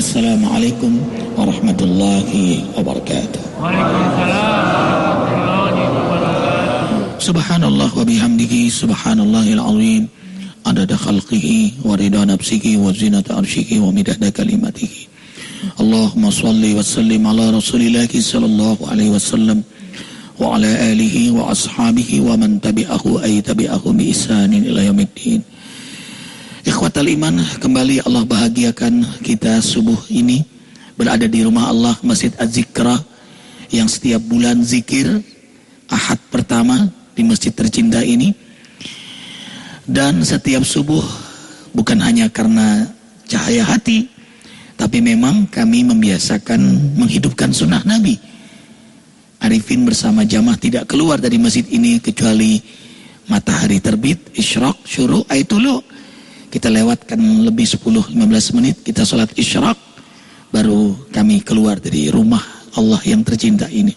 Assalamualaikum warahmatullahi wabarakatuh. Subhanallah wa bihamdihi subhanallahil azim adada khalqihi wa rida nafsihi wa zinata arshihi wa midada kalimatihi. Allahumma salli wa sallim ala rasulillahi sallallahu alaihi wasallam wa ala alihi wa ashabihi wa man tabi'ahu ay tabi'ahu bi isanin ila yaumiddin Ikhwatal iman kembali Allah bahagiakan kita subuh ini. Berada di rumah Allah Masjid Az-Zikra yang setiap bulan zikir Ahad pertama di masjid tercinta ini. Dan setiap subuh bukan hanya karena cahaya hati tapi memang kami membiasakan menghidupkan sunnah Nabi. Arifin bersama jamaah tidak keluar dari masjid ini kecuali matahari terbit, isyraq, syuruh, aitulu. Kita lewatkan lebih 10-15 menit, kita sholat isyraq, baru kami keluar dari rumah Allah yang tercinta ini.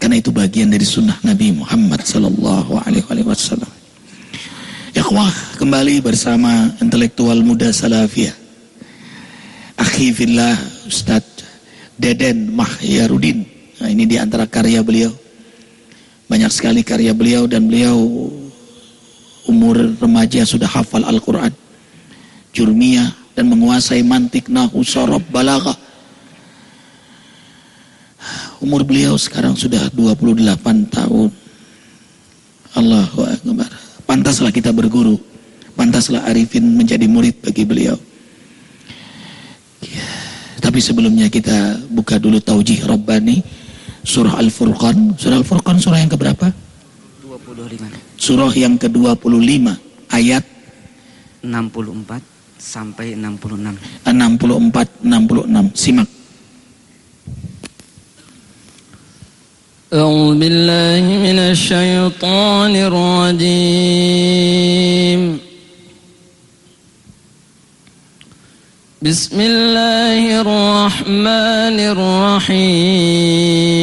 Karena itu bagian dari sunnah Nabi Muhammad Sallallahu Alaihi Wasallam. Ikhwah kembali bersama intelektual muda Salafiyah. Akhi fillah Ustadz Deden Mahyarudin. Nah, ini di antara karya beliau. Banyak sekali karya beliau dan beliau umur remaja sudah hafal Al-Quran. Jurmiyah dan menguasai mantik nahu sorob Umur beliau sekarang sudah 28 tahun. Allahu Akbar. Pantaslah kita berguru. Pantaslah Arifin menjadi murid bagi beliau. Ya, tapi sebelumnya kita buka dulu taujih Rabbani. Surah Al-Furqan. Surah Al-Furqan surah yang keberapa? 25 Surah yang ke-25. Ayat 64 sampai 66. 64 66. Simak. أعوذ بالله من الشيطان الرجيم بسم الله الرحمن الرحيم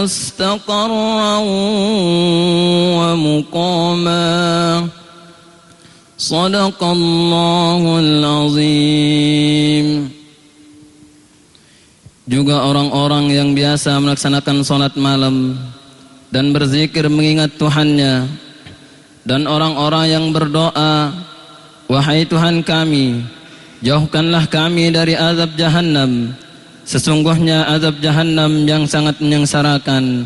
مستقرا ومقاما صدق الله العظيم Juga orang-orang yang biasa melaksanakan sholat malam dan berzikir mengingat Tuhannya dan orang-orang yang berdoa Wahai Tuhan kami jauhkanlah kami dari azab jahannam Sesungguhnya azab jahannam yang sangat menyengsarakan.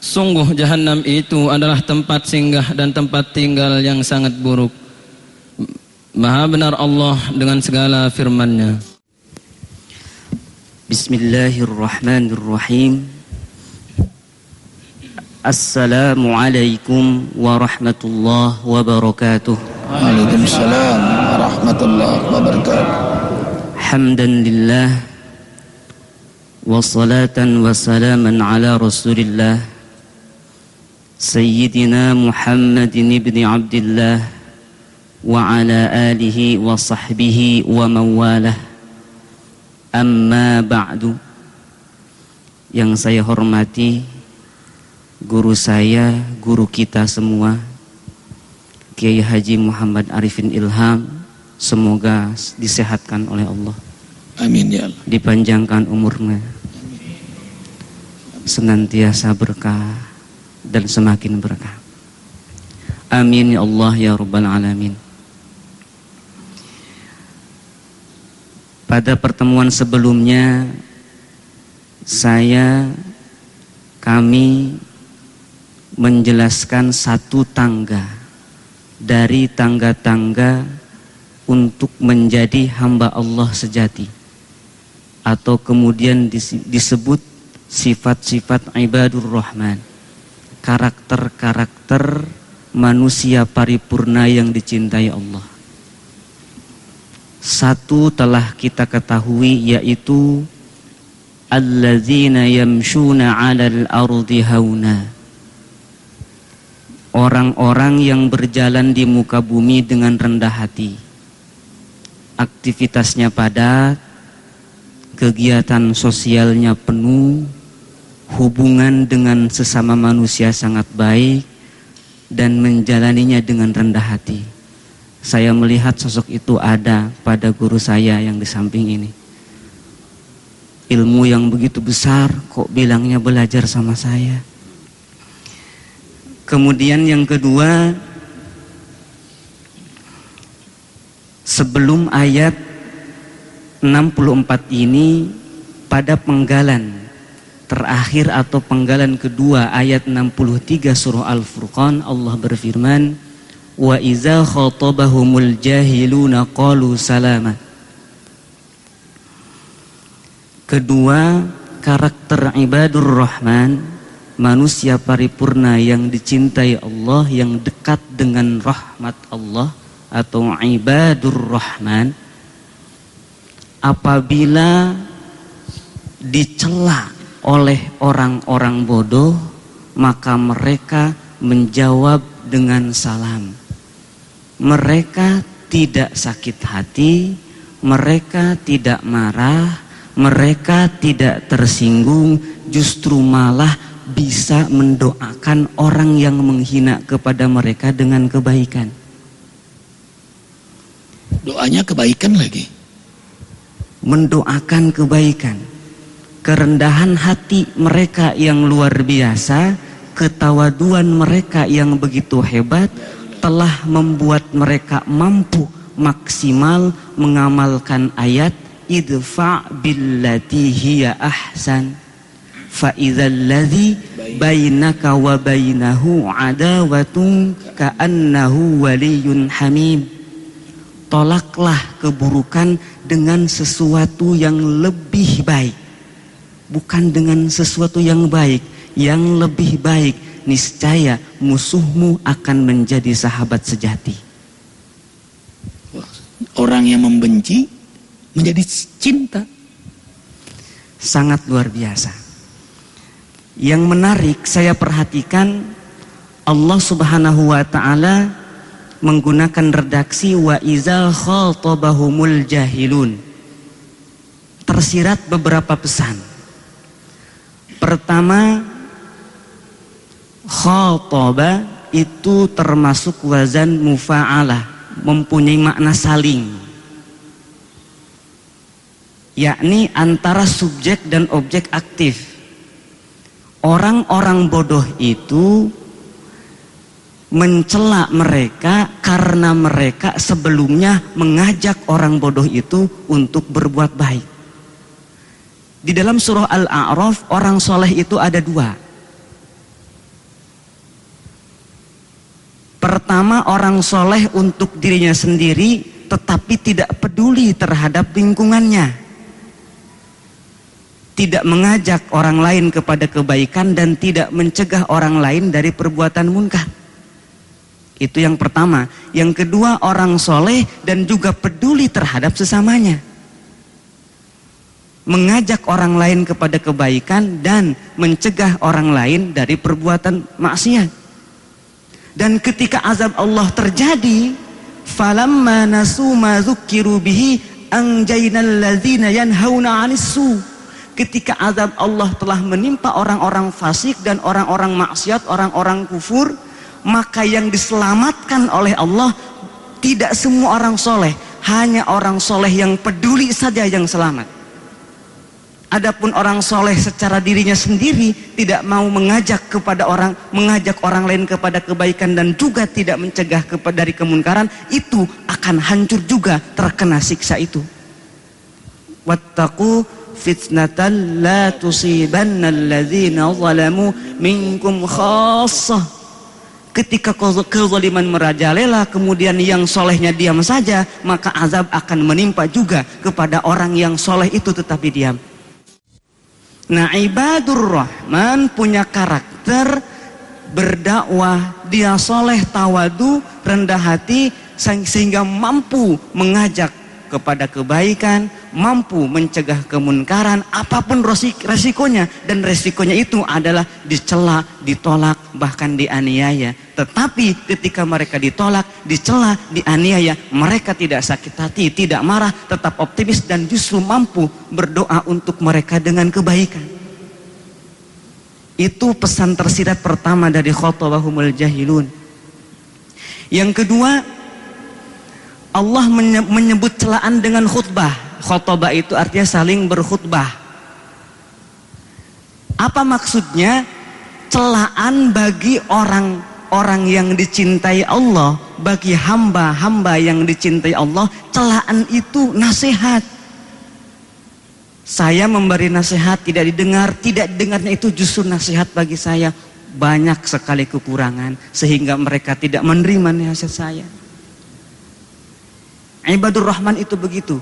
Sungguh jahannam itu adalah tempat singgah dan tempat tinggal yang sangat buruk. Maha benar Allah dengan segala firman-Nya. Bismillahirrahmanirrahim. Assalamualaikum warahmatullahi wabarakatuh. Waalaikumsalam warahmatullahi wabarakatuh. Hamdan lillah Wassalatan wassalaman ala rasulillah Sayyidina Muhammadin ibni Abdillah Wa ala alihi wa sahbihi wa mawalah Amma ba'du Yang saya hormati Guru saya, guru kita semua Kiai Haji Muhammad Arifin Ilham Semoga disehatkan oleh Allah Amin ya Allah. Dipanjangkan umurnya. Senantiasa berkah Dan semakin berkah. Amin ya Allah ya Rabbal Alamin. Pada pertemuan sebelumnya saya kami menjelaskan satu tangga dari tangga-tangga untuk menjadi hamba Allah sejati. Atau kemudian disebut sifat-sifat ibadur rahman. Karakter-karakter manusia paripurna yang dicintai Allah. Satu telah kita ketahui yaitu alladzina yamshuna 'alal ardi hauna. Orang-orang yang berjalan di muka bumi dengan rendah hati. Aktivitasnya padat kegiatan sosialnya penuh hubungan dengan sesama manusia sangat baik dan menjalaninya dengan rendah hati saya melihat sosok itu ada pada guru saya yang di samping ini. Ilmu yang begitu besar kok bilangnya belajar sama saya. Kemudian yang kedua, sebelum ayat 64 ini pada penggalan terakhir atau penggalan kedua ayat 63 surah Al-Furqan Allah berfirman wa iza khatabahumul jahiluna qalu salama. Kedua karakter ibadur rahman manusia paripurna yang dicintai Allah yang dekat dengan rahmat Allah atau ibadur rahman apabila dicela oleh orang-orang bodoh maka mereka menjawab dengan salam mereka tidak sakit hati, mereka tidak marah, mereka tidak tersinggung, justru malah bisa mendoakan orang yang menghina kepada mereka dengan kebaikan. Doanya kebaikan lagi. Mendoakan kebaikan. Kerendahan hati mereka yang luar biasa, ketawaduan mereka yang begitu hebat, telah membuat mereka mampu maksimal mengamalkan ayat idfa billati hiya ahsan fa idzal ladzi bainaka wa bainahu adawatun ka'annahu waliyun hamim tolaklah keburukan dengan sesuatu yang lebih baik bukan dengan sesuatu yang baik yang lebih baik niscaya musuhmu akan menjadi sahabat sejati. Orang yang membenci menjadi cinta. Sangat luar biasa. Yang menarik saya perhatikan Allah Subhanahu wa taala menggunakan redaksi wa iza khatabahumul jahilun. Tersirat beberapa pesan. Pertama, Khotoba itu termasuk wazan mufa'alah, mempunyai makna saling. Yakni antara subjek dan objek aktif. Orang-orang bodoh itu mencela mereka karena mereka sebelumnya mengajak orang bodoh itu untuk berbuat baik. Di dalam surah Al-A'raf orang soleh itu ada dua. Pertama orang soleh untuk dirinya sendiri tetapi tidak peduli terhadap lingkungannya. Tidak mengajak orang lain kepada kebaikan dan tidak mencegah orang lain dari perbuatan munkar. Itu yang pertama. Yang kedua orang soleh dan juga peduli terhadap sesamanya. Mengajak orang lain kepada kebaikan dan mencegah orang lain dari perbuatan maksiat. Dan ketika azab Allah terjadi, falamma nasu ma dzukkiru bihi anjaynal ladzina yanhauna 'anis Ketika azab Allah telah menimpa orang-orang fasik dan orang-orang maksiat, orang-orang kufur, maka yang diselamatkan oleh Allah tidak semua orang soleh, hanya orang soleh yang peduli saja yang selamat. Adapun orang soleh secara dirinya sendiri tidak mau mengajak kepada orang, mengajak orang lain kepada kebaikan dan juga tidak mencegah kepada dari kemunkaran, itu akan hancur juga terkena siksa itu. Wattaqu fitnatan la tusibanna alladhina zalamu minkum khassah. Ketika kezaliman merajalela, kemudian yang solehnya diam saja, maka azab akan menimpa juga kepada orang yang soleh itu tetapi diam. Nah ibadur rahman punya karakter berdakwah, dia soleh tawadu, rendah hati, sehingga mampu mengajak kepada kebaikan, mampu mencegah kemunkaran, apa pun resikonya dan resikonya itu adalah dicela, ditolak, bahkan dianiaya. Tetapi ketika mereka ditolak, dicela, dianiaya, mereka tidak sakit hati, tidak marah, tetap optimis dan justru mampu berdoa untuk mereka dengan kebaikan. Itu pesan tersirat pertama dari khotbahumul jahilun. Yang kedua, Allah menyebut celaan dengan khutbah. Khutbah itu artinya saling berkhutbah. Apa maksudnya? Celaan bagi orang-orang yang dicintai Allah, bagi hamba-hamba yang dicintai Allah, celaan itu nasihat. Saya memberi nasihat tidak didengar, tidak dengarnya itu justru nasihat bagi saya. Banyak sekali kekurangan sehingga mereka tidak menerima nasihat saya. Ibadur Rahman itu begitu.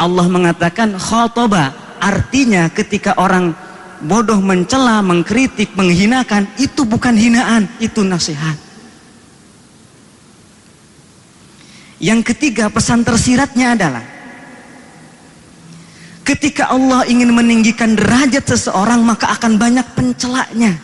Allah mengatakan khotoba. Artinya ketika orang bodoh mencela, mengkritik, menghinakan, itu bukan hinaan, itu nasihat. Yang ketiga pesan tersiratnya adalah ketika Allah ingin meninggikan derajat seseorang maka akan banyak pencelaknya.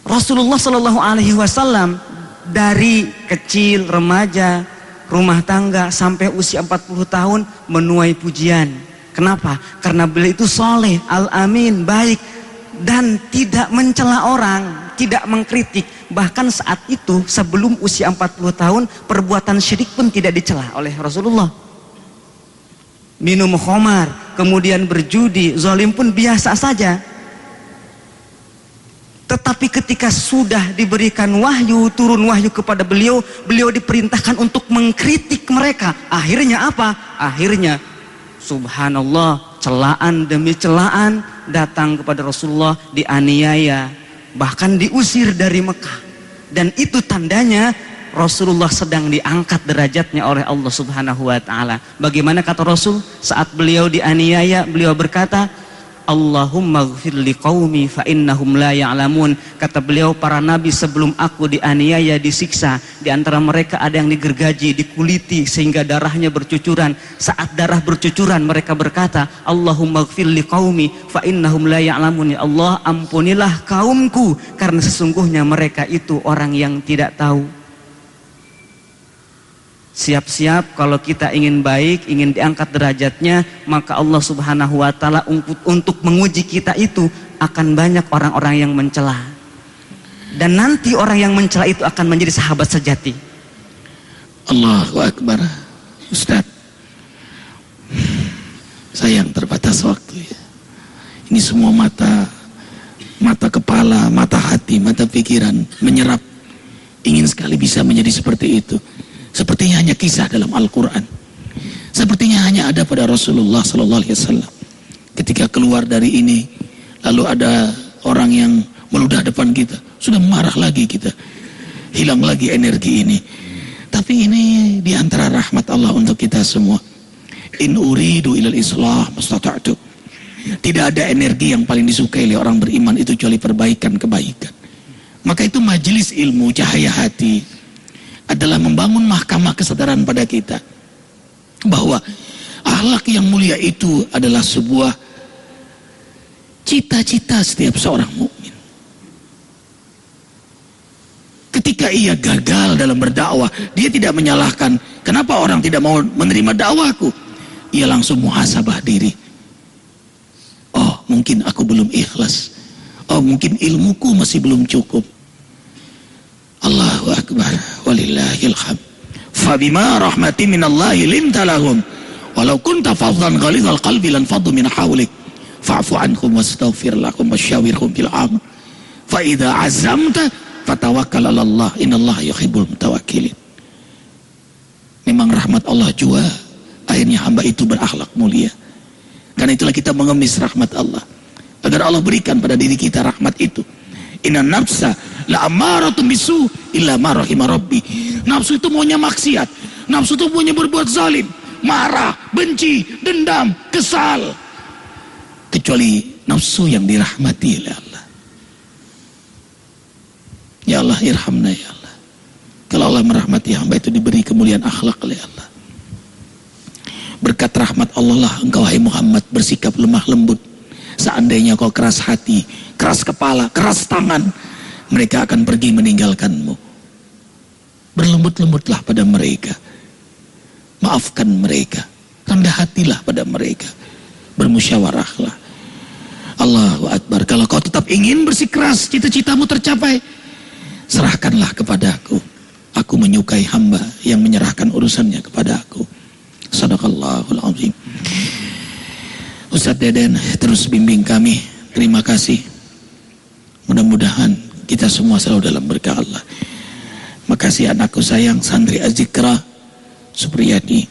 Rasulullah Shallallahu Alaihi Wasallam dari kecil remaja rumah tangga sampai usia 40 tahun menuai pujian. Kenapa? Karena beliau itu soleh, al-amin, baik dan tidak mencela orang, tidak mengkritik. Bahkan saat itu sebelum usia 40 tahun perbuatan syirik pun tidak dicela oleh Rasulullah. Minum khomar, kemudian berjudi, zalim pun biasa saja. Tetapi ketika sudah diberikan wahyu, turun wahyu kepada beliau, beliau diperintahkan untuk mengkritik mereka. Akhirnya apa? Akhirnya subhanallah, celaan demi celaan datang kepada Rasulullah dianiaya, bahkan diusir dari Mekah. Dan itu tandanya Rasulullah sedang diangkat derajatnya oleh Allah Subhanahu wa taala. Bagaimana kata Rasul saat beliau dianiaya, beliau berkata, Allahumma gfir li qawmi fa innahum la ya'lamun. Kata beliau para nabi sebelum aku dianiaya, disiksa, di antara mereka ada yang digergaji, dikuliti sehingga darahnya bercucuran. Saat darah bercucuran mereka berkata, Allahumma gfir li qawmi fa innahum la ya'lamun. Ya Allah, ampunilah kaumku karena sesungguhnya mereka itu orang yang tidak tahu. Siap-siap kalau kita ingin baik, ingin diangkat derajatnya, maka Allah Subhanahu wa taala untuk menguji kita itu akan banyak orang-orang yang mencela. Dan nanti orang yang mencela itu akan menjadi sahabat sejati. Allahu Akbar. Ustaz. Sayang terbatas waktu ya. Ini semua mata mata kepala, mata hati, mata pikiran menyerap ingin sekali bisa menjadi seperti itu. Sepertinya hanya kisah dalam Al-Quran. Sepertinya hanya ada pada Rasulullah Sallallahu Alaihi Wasallam. Ketika keluar dari ini, lalu ada orang yang meludah depan kita, sudah marah lagi kita, hilang lagi energi ini. Tapi ini di antara rahmat Allah untuk kita semua. In uridu ilal islah mustata'tu. Tidak ada energi yang paling disukai oleh orang beriman itu kecuali perbaikan kebaikan. Maka itu majelis ilmu cahaya hati adalah membangun mahkamah kesadaran pada kita bahwa akhlak yang mulia itu adalah sebuah cita-cita setiap seorang mukmin. Ketika ia gagal dalam berdakwah, dia tidak menyalahkan kenapa orang tidak mau menerima dakwahku. Ia langsung muhasabah diri. Oh, mungkin aku belum ikhlas. Oh, mungkin ilmuku masih belum cukup. Allahu Akbar walillahil hamd. Fabima rahmati minallahi linta lahum. Walau kunta fadhan ghalidhal qalbi lan faddu min hawlik. Fa'fu anhum wastaghfir lahum wasyawirhum bil amr. Fa idza azamta fatawakkal 'ala Allah. Innallaha yuhibbul mutawakkilin. Memang rahmat Allah jua akhirnya hamba itu berakhlak mulia. Karena itulah kita mengemis rahmat Allah. Agar Allah berikan pada diri kita rahmat itu. Inna nafsa la amaratun bisu illa ma rabbi. Nafsu itu maunya maksiat. Nafsu itu maunya berbuat zalim, marah, benci, dendam, kesal. Kecuali nafsu yang dirahmati oleh Allah. Ya Allah, irhamna ya Allah. Kalau Allah merahmati hamba itu diberi kemuliaan akhlak oleh Allah. Berkat rahmat Allah lah engkau hai Muhammad bersikap lemah lembut. Seandainya kau keras hati, keras kepala, keras tangan, mereka akan pergi meninggalkanmu. Berlembut-lembutlah pada mereka. Maafkan mereka. Rendah hatilah pada mereka. Bermusyawarahlah. Allahu Akbar. Kalau kau tetap ingin bersikeras, cita-citamu tercapai, serahkanlah kepada aku. Menyukai hamba yang menyerahkan urusannya kepada aku. Sadaqallahul azim. Ustaz Deden terus bimbing kami. Terima kasih. Mudah-mudahan kita semua selalu dalam berkah Allah. Makasih anakku sayang Sandri Azikra Supriyadi.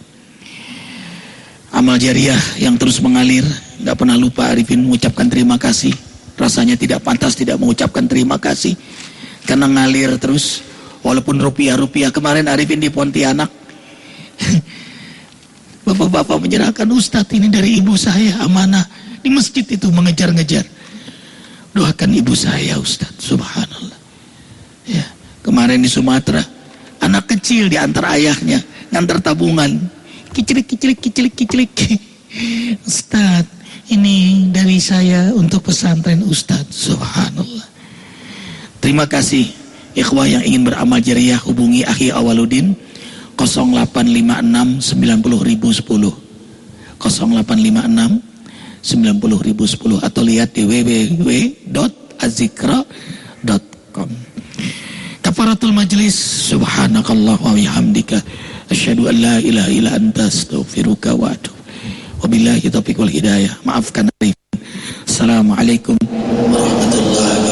Amal jariah yang terus mengalir, nggak pernah lupa Arifin mengucapkan terima kasih. Rasanya tidak pantas tidak mengucapkan terima kasih karena ngalir terus. Walaupun rupiah-rupiah kemarin Arifin di Pontianak. Bapak-bapak menyerahkan Ustadz ini dari ibu saya amanah di masjid itu mengejar-ngejar. Doakan ibu saya Ustadz, subhanallah. Ya. Kemarin di Sumatera, anak kecil di antara ayahnya ngantar tabungan. Kicilik, kicilik, kicilik, kicilik. Ustad, ini dari saya untuk pesantren Ustad. Subhanallah. Terima kasih. Ikhwah yang ingin beramal jariah hubungi Akhi Awaludin 0856 90010 0856 90010 atau lihat di www.azikra.com kafaratul majlis subhanakallah wa bihamdika asyhadu an la ilaha illa anta astaghfiruka wa atubu. Wabillahi taufiq wal hidayah. Maafkan Assalamualaikum warahmatullahi